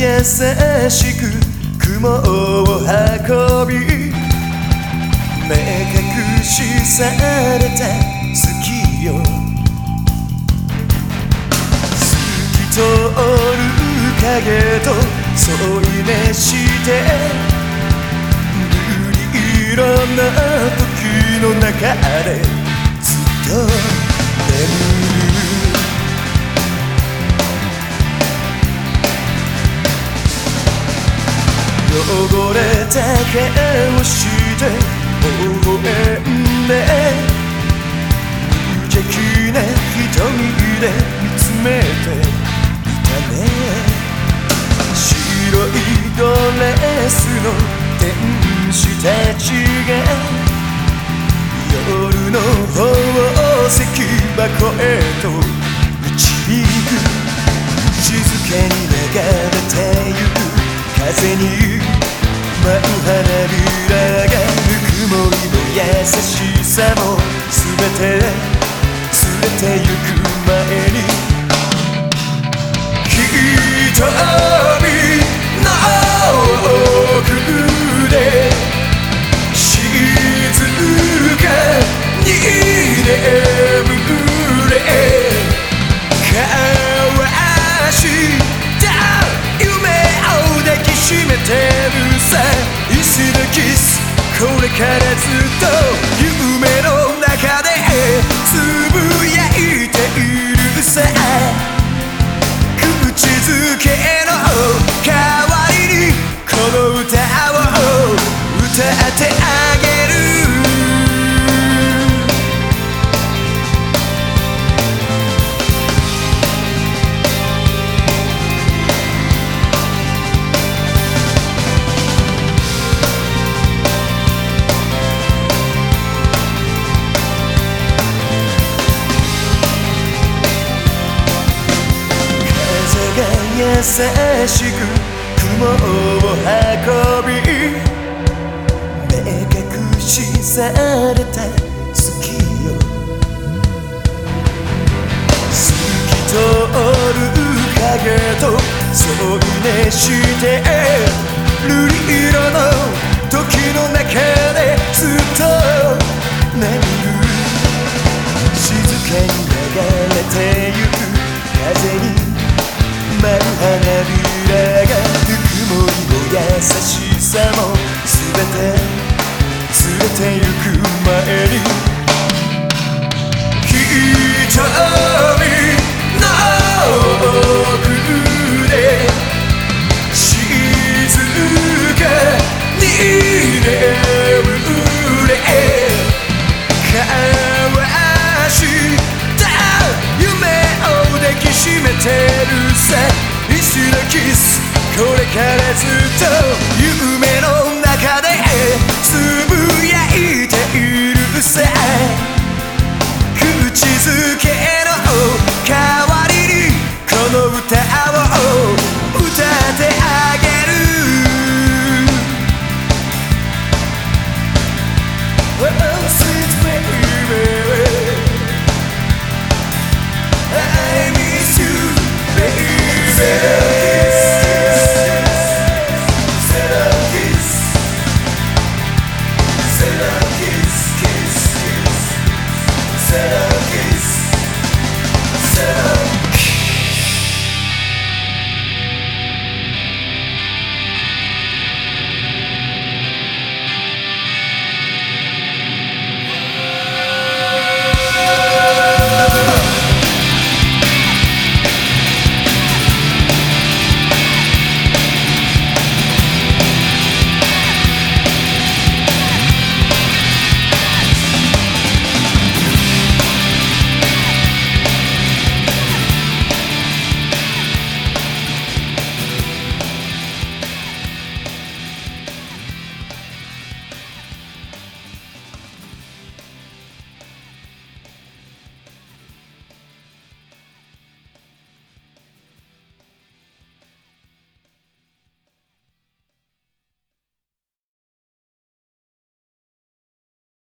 優しく雲を運び目隠しされた好きよ。透き通る影と添い寝して瑠璃色な時の中でずっと眠る。汚れた顔して微笑んで無邪気な瞳で見つめていたね。白いドレスの天使たちが夜の宝石箱へと導く。静かに流れてゆく。風に舞う花びらがぬくもりも優しさも全て連れてゆく前に。きっとからずっと夢の中でつぶやいているさ口づけの代わりにこの歌を歌って優しく雲を運び目隠しされた好きよ。透き通る影と添い寝して瑠璃色の時の中でずっと眠る。静かに流れてゆくてゆく前に瞳の奥で静かに眠れ交わした夢を抱きしめてるさいつのキスこれからずっと夢の中で。